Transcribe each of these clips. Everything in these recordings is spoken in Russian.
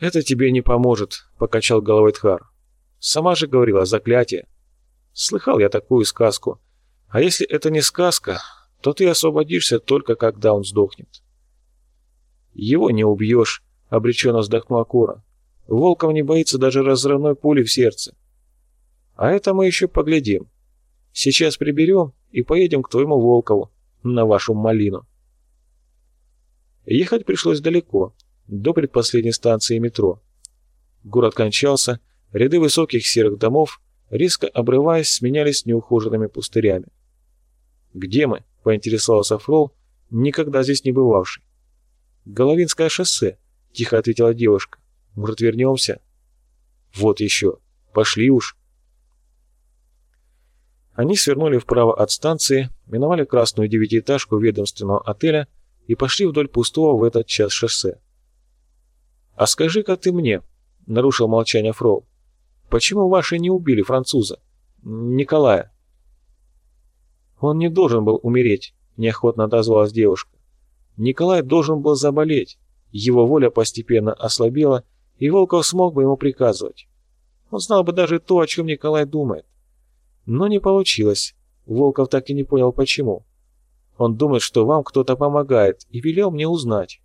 «Это тебе не поможет», — покачал головой Тхар. «Сама же говорила, заклятие. Слыхал я такую сказку. А если это не сказка, то ты освободишься только когда он сдохнет». «Его не убьешь», — обреченно вздохнула Кора. «Волков не боится даже разрывной пули в сердце». «А это мы еще поглядим. Сейчас приберем и поедем к твоему Волкову, на вашу малину». Ехать пришлось далеко, до предпоследней станции метро. Город кончался, ряды высоких серых домов, резко обрываясь, сменялись неухоженными пустырями. «Где мы?» — поинтересовался Фрол, никогда здесь не бывавший. «Головинское шоссе», — тихо ответила девушка. «Может, вернемся?» «Вот еще. Пошли уж». Они свернули вправо от станции, миновали красную девятиэтажку ведомственного отеля и пошли вдоль пустого в этот час шоссе. «А скажи-ка ты мне», — нарушил молчание Фрол, — «почему ваши не убили француза? Николая?» «Он не должен был умереть», — неохотно отозвалась девушка. Николай должен был заболеть. Его воля постепенно ослабела, и Волков смог бы ему приказывать. Он знал бы даже то, о чем Николай думает. Но не получилось. Волков так и не понял, почему. Он думает, что вам кто-то помогает, и велел мне узнать.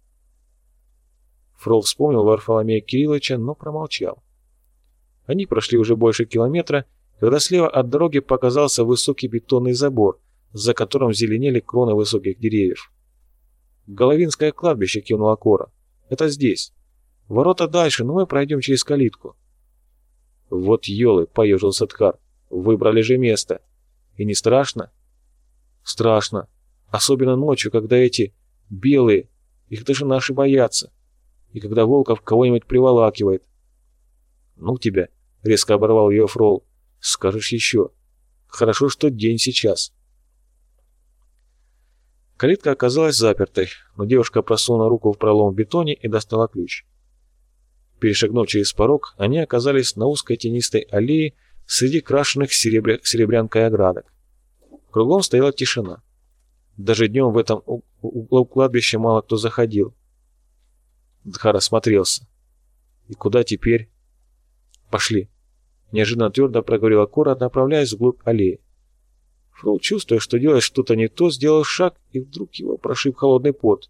Фрол вспомнил Варфоломея Кирилловича, но промолчал. Они прошли уже больше километра, когда слева от дороги показался высокий бетонный забор, за которым зеленели кроны высоких деревьев. «Головинское кладбище», — кивнула Кора. «Это здесь. Ворота дальше, но мы пройдем через калитку». «Вот елы», — поежился Тхар. «Выбрали же место. И не страшно?» «Страшно. Особенно ночью, когда эти белые, их даже наши боятся. И когда Волков кого-нибудь приволакивает». «Ну тебя», — резко оборвал ее Фрол. «Скажешь еще. Хорошо, что день сейчас». Калитка оказалась запертой, но девушка просунула руку в пролом в бетоне и достала ключ. Перешагнув через порог, они оказались на узкой тенистой аллее среди крашенных серебря... серебрянкой оградок. Кругом стояла тишина. Даже днем в этом углу кладбища мало кто заходил. Дхар осмотрелся. «И куда теперь?» «Пошли», — неожиданно твердо проговорила Кора, направляясь вглубь аллеи. Фрол, чувствуя, что делает что-то не то, сделал шаг, и вдруг его прошиб холодный пот.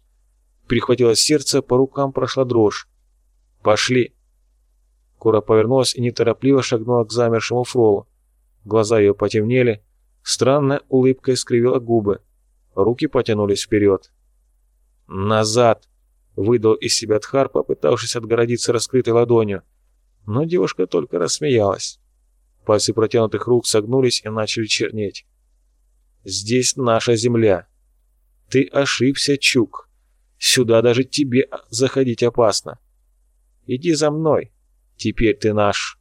Перехватило сердце, по рукам прошла дрожь. «Пошли!» Кора повернулась и неторопливо шагнула к замершему Фролу. Глаза ее потемнели, странная улыбка искривила губы. Руки потянулись вперед. «Назад!» — выдал из себя Тхар, попытавшись отгородиться раскрытой ладонью. Но девушка только рассмеялась. Пальцы протянутых рук согнулись и начали чернеть. Здесь наша земля. Ты ошибся, Чук. Сюда даже тебе заходить опасно. Иди за мной. Теперь ты наш.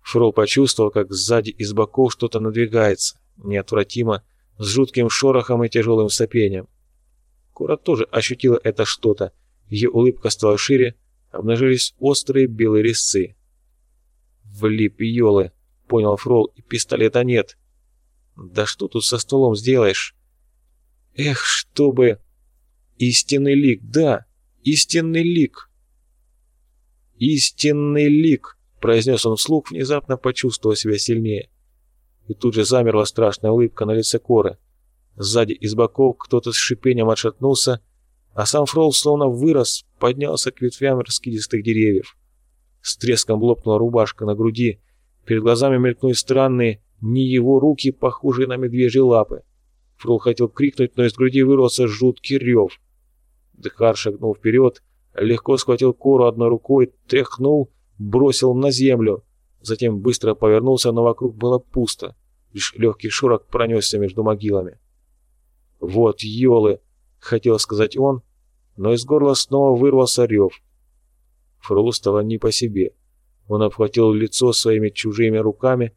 Фрол почувствовал, как сзади и с боков что-то надвигается, неотвратимо, с жутким шорохом и тяжелым сопением. Кора тоже ощутила это что-то. Ее улыбка стала шире, обнажились острые белые резцы. «Влип, елы!» — понял Фрол, — «и пистолета нет. Да что тут со столом сделаешь? Эх, чтобы... Истинный лик, да, истинный лик. Истинный лик, произнес он вслух, внезапно почувствовав себя сильнее. И тут же замерла страшная улыбка на лице Коры. Сзади из боков кто-то с шипением отшатнулся, а сам Фрол словно вырос, поднялся к ветвям раскидистых деревьев. С треском лопнула рубашка на груди, перед глазами мелькнули странные, не его руки, похожие на медвежьи лапы. Фрол хотел крикнуть, но из груди вырвался жуткий рев. Дхар шагнул вперед, легко схватил кору одной рукой, тряхнул, бросил на землю. Затем быстро повернулся, но вокруг было пусто. Лишь легкий шорох пронесся между могилами. «Вот елы!» — хотел сказать он, но из горла снова вырвался рев. Фролу стало не по себе. Он обхватил лицо своими чужими руками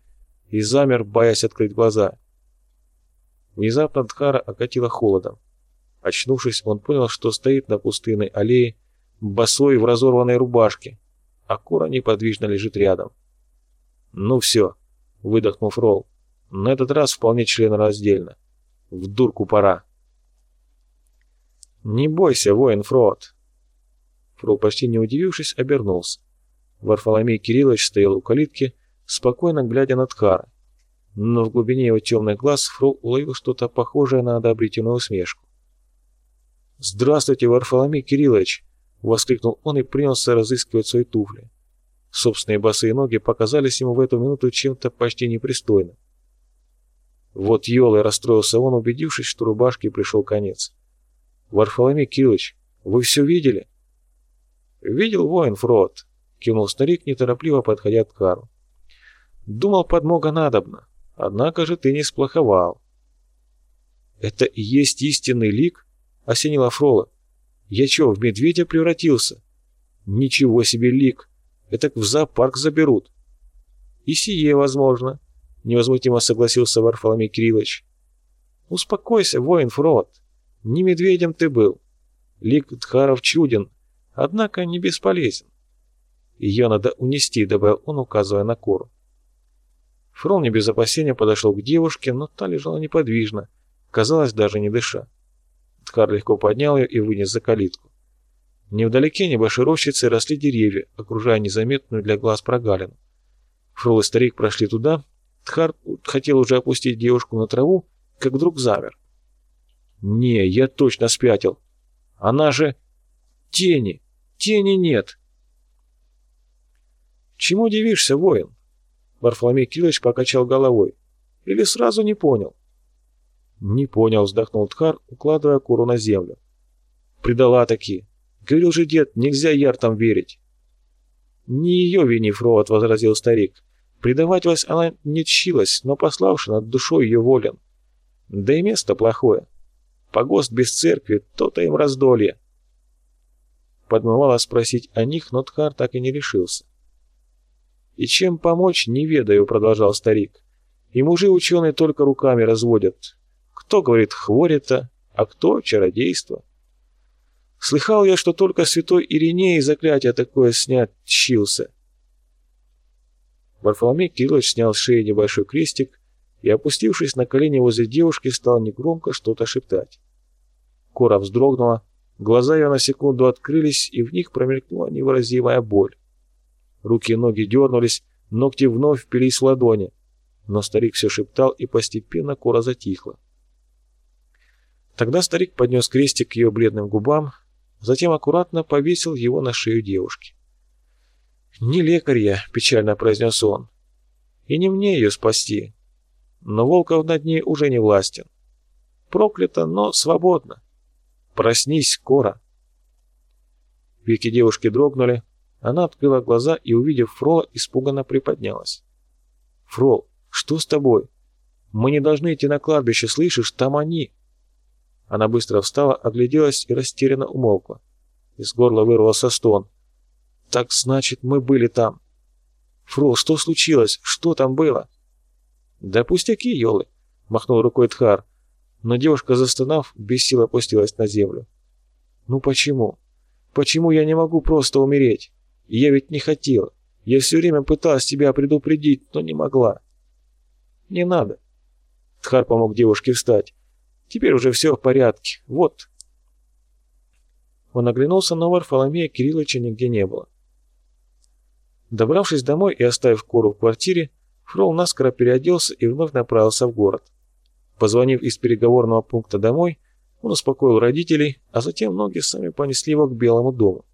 и замер, боясь открыть глаза. Внезапно Дхара окатило холодом. Очнувшись, он понял, что стоит на пустынной аллее, босой в разорванной рубашке, а Кора неподвижно лежит рядом. «Ну все», — выдохнул Фрол, — «на этот раз вполне членораздельно. В дурку пора». «Не бойся, воин Фрод». Фрол, почти не удивившись, обернулся. Варфоломей Кириллович стоял у калитки, спокойно глядя на Тхара. Но в глубине его темных глаз Фрол уловил что-то похожее на одобрительную усмешку. «Здравствуйте, Варфоломей Кириллович!» — воскликнул он и принялся разыскивать свои туфли. Собственные босые ноги показались ему в эту минуту чем-то почти непристойным. Вот елой расстроился он, убедившись, что рубашке пришел конец. «Варфоломей Кириллович, вы все видели?» «Видел воин, Фрод», — кивнул старик, неторопливо подходя к Кару. «Думал, подмога надобна, однако же ты не сплоховал». «Это и есть истинный лик?» — осенила Фрола. «Я чё, в медведя превратился?» «Ничего себе лик! Это в зоопарк заберут». «И сие возможно», — невозмутимо согласился Варфоломей Кириллович. «Успокойся, воин Фрод. Не медведем ты был. Лик Дхаров чуден, однако не бесполезен. Ее надо унести, добавил он, указывая на кору. Фрол не без опасения подошел к девушке, но та лежала неподвижно, казалось, даже не дыша. Дхар легко поднял ее и вынес за калитку. Невдалеке небольшой рощицы росли деревья, окружая незаметную для глаз прогалину. Фрол и старик прошли туда. Тхар хотел уже опустить девушку на траву, как вдруг замер. «Не, я точно спятил. Она же... Тени! Тени нет!» «Чему удивишься, воин?» Варфоломей Кириллович покачал головой. «Или сразу не понял?» «Не понял», — вздохнул Тхар, укладывая куру на землю. «Предала таки. Говорил же дед, нельзя яртам верить». «Не ее вини, Фроат», — возразил старик. «Предавать она не чилась, но пославши над душой ее волен. Да и место плохое. Погост без церкви, то-то им раздолье. Подмывало спросить о них, но Тхар так и не решился. «И чем помочь, не ведаю», — продолжал старик. «И мужи ученые только руками разводят. Кто, говорит, хворито, а кто чародейство?» Слыхал я, что только святой Ириней заклятие такое снять чился. Варфоломей Кириллович снял с шеи небольшой крестик и, опустившись на колени возле девушки, стал негромко что-то шептать. Кора вздрогнула, глаза ее на секунду открылись, и в них промелькнула невыразимая боль. Руки и ноги дернулись, ногти вновь впились в ладони, но старик все шептал, и постепенно Кора затихла. Тогда старик поднес крестик к ее бледным губам, затем аккуратно повесил его на шею девушки. «Не лекарь я», — печально произнес он, — «и не мне ее спасти, но Волков над ней уже не властен. Проклято, но свободно. Проснись, Кора!» Веки девушки дрогнули. Она открыла глаза и, увидев Фрола, испуганно приподнялась. «Фрол, что с тобой? Мы не должны идти на кладбище, слышишь? Там они!» Она быстро встала, огляделась и растерянно умолкла. Из горла вырвался стон. «Так значит, мы были там!» «Фрол, что случилось? Что там было?» «Да пустяки, елы!» — махнул рукой Тхар но девушка, застонав, без сил опустилась на землю. «Ну почему? Почему я не могу просто умереть? Я ведь не хотела. Я все время пыталась тебя предупредить, но не могла». «Не надо». Тхар помог девушке встать. «Теперь уже все в порядке. Вот». Он оглянулся, но Варфоломея Кирилловича нигде не было. Добравшись домой и оставив Кору в квартире, Фрол наскоро переоделся и вновь направился в город. Позвонив из переговорного пункта домой, он успокоил родителей, а затем ноги сами понесли его к Белому дому.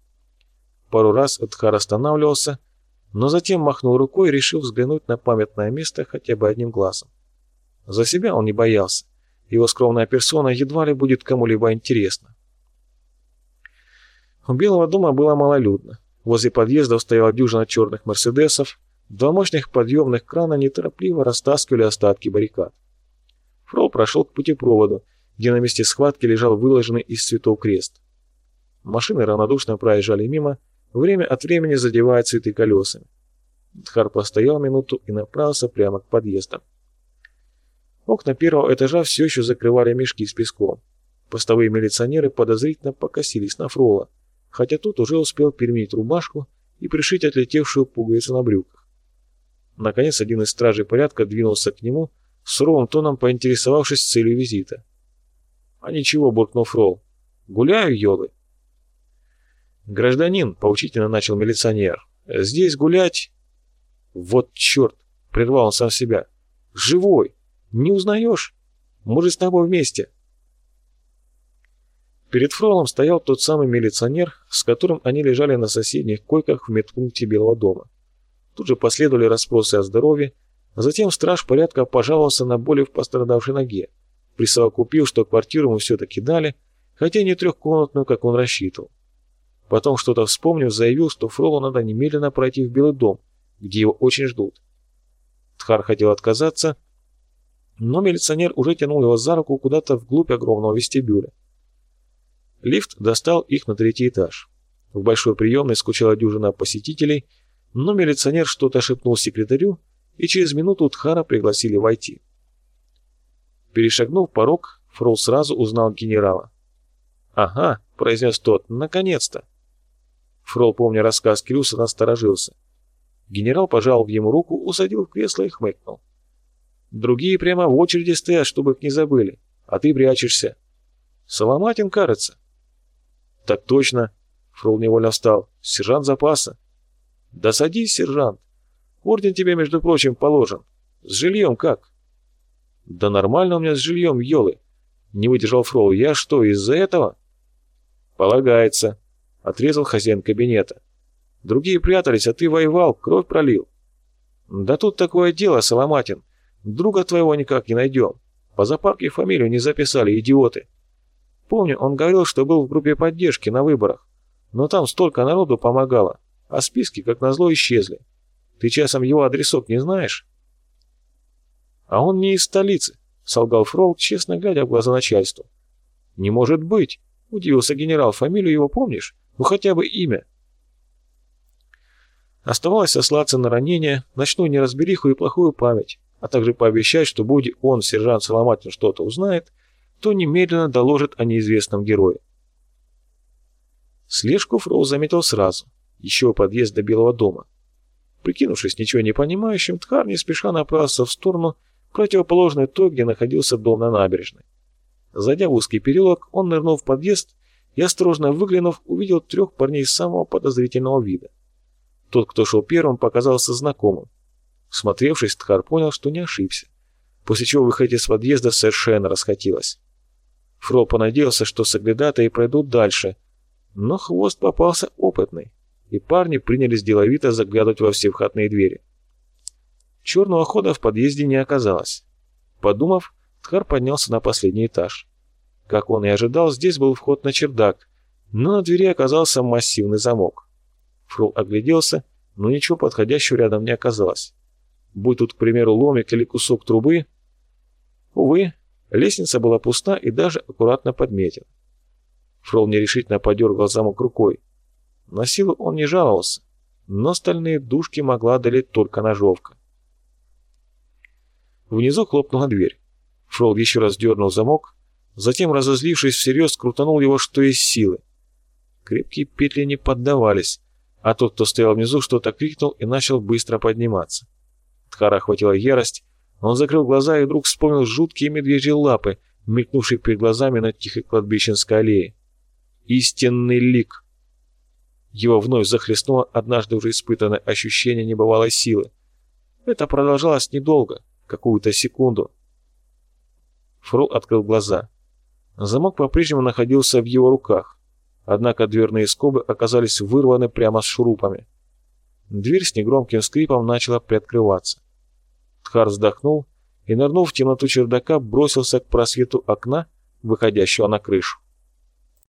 Пару раз Эдхар останавливался, но затем махнул рукой и решил взглянуть на памятное место хотя бы одним глазом. За себя он не боялся. Его скромная персона едва ли будет кому-либо интересна. У Белого дома было малолюдно. Возле подъездов стояла дюжина черных «Мерседесов», два мощных подъемных крана неторопливо растаскивали остатки баррикад. Фрол прошел к путепроводу, где на месте схватки лежал выложенный из цветов крест. Машины равнодушно проезжали мимо, время от времени задевая цветы колесами. Дхар постоял минуту и направился прямо к подъездам. Окна первого этажа все еще закрывали мешки с песком. Постовые милиционеры подозрительно покосились на Фрола, хотя тот уже успел переменить рубашку и пришить отлетевшую пуговицу на брюках. Наконец один из стражей порядка двинулся к нему суровым тоном поинтересовавшись целью визита. «А ничего», — буркнул Фрол. «Гуляю, елы». «Гражданин», — поучительно начал милиционер, — «здесь гулять...» «Вот черт!» — прервал он сам себя. «Живой! Не узнаешь? Мы же с тобой вместе!» Перед Фролом стоял тот самый милиционер, с которым они лежали на соседних койках в медпункте Белого дома. Тут же последовали расспросы о здоровье, а затем страж порядка пожаловался на боли в пострадавшей ноге, присовокупил, что квартиру ему все-таки дали, хотя не трехкомнатную, как он рассчитывал. Потом, что-то вспомнив, заявил, что Фролу надо немедленно пройти в Белый дом, где его очень ждут. Тхар хотел отказаться, но милиционер уже тянул его за руку куда-то вглубь огромного вестибюля. Лифт достал их на третий этаж. В большой приемной скучала дюжина посетителей, но милиционер что-то шепнул секретарю, и через минуту Тхара пригласили войти. Перешагнув порог, Фрол сразу узнал генерала. «Ага», — произнес тот, — «наконец-то». Фрол, помня рассказ Крюса, насторожился. Генерал пожал ему руку, усадил в кресло и хмыкнул. «Другие прямо в очереди стоят, чтобы их не забыли, а ты прячешься. Соломатин, кажется». «Так точно», — Фрол невольно встал, — «сержант запаса». «Да садись, сержант. Орден тебе, между прочим, положен. С жильем как?» «Да нормально у меня с жильем, елы!» Не выдержал Фрол. «Я что, из-за этого?» «Полагается», — отрезал хозяин кабинета. «Другие прятались, а ты воевал, кровь пролил». «Да тут такое дело, Соломатин. Друга твоего никак не найдем. По запарке фамилию не записали, идиоты. Помню, он говорил, что был в группе поддержки на выборах. Но там столько народу помогало, а списки, как назло, исчезли. Ты часом его адресок не знаешь?» «А он не из столицы», — солгал Фрол, честно глядя в глаза начальству. «Не может быть», — удивился генерал. «Фамилию его помнишь? Ну хотя бы имя». Оставалось сослаться на ранение, ночную неразбериху и плохую память, а также пообещать, что будет он, сержант Соломатин, что-то узнает, то немедленно доложит о неизвестном герое. Слежку Фроу заметил сразу, еще у подъезда Белого дома. Прикинувшись ничего не понимающим, Тхар не спеша направился в сторону, противоположной той, где находился дом на набережной. Зайдя в узкий переулок, он нырнул в подъезд и, осторожно выглянув, увидел трех парней самого подозрительного вида. Тот, кто шел первым, показался знакомым. Смотревшись, Тхар понял, что не ошибся, после чего выходить из подъезда совершенно расхотелось. Фрол понадеялся, что соглядатые пройдут дальше, но хвост попался опытный, и парни принялись деловито заглядывать во все входные двери. Черного хода в подъезде не оказалось. Подумав, Тхар поднялся на последний этаж. Как он и ожидал, здесь был вход на чердак, но на двери оказался массивный замок. Фрол огляделся, но ничего подходящего рядом не оказалось. Будь тут, к примеру, ломик или кусок трубы... Увы, лестница была пуста и даже аккуратно подметена. Фрол нерешительно подергал замок рукой. На силу он не жаловался, но стальные дужки могла одолеть только ножовка. Внизу хлопнула дверь. Фрол еще раз дернул замок, затем, разозлившись всерьез, крутанул его что из силы. Крепкие петли не поддавались, а тот, кто стоял внизу, что-то крикнул и начал быстро подниматься. Тхара охватила ярость, он закрыл глаза и вдруг вспомнил жуткие медвежьи лапы, мелькнувшие перед глазами на тихой кладбищенской аллее. Истинный лик. Его вновь захлестнуло однажды уже испытанное ощущение небывалой силы. Это продолжалось недолго — какую-то секунду. Фрол открыл глаза. Замок по-прежнему находился в его руках, однако дверные скобы оказались вырваны прямо с шурупами. Дверь с негромким скрипом начала приоткрываться. Тхар вздохнул и, нырнув в темноту чердака, бросился к просвету окна, выходящего на крышу.